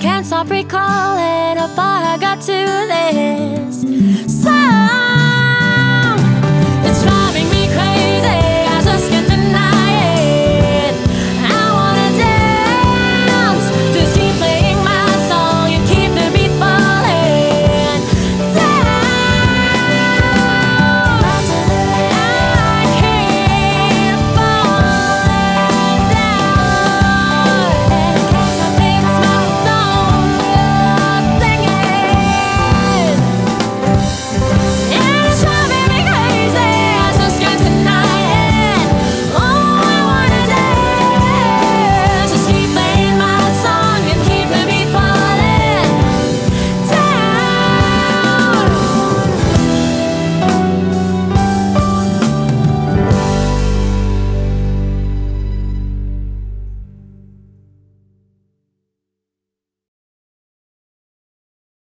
can't stop recalling how far I got to this.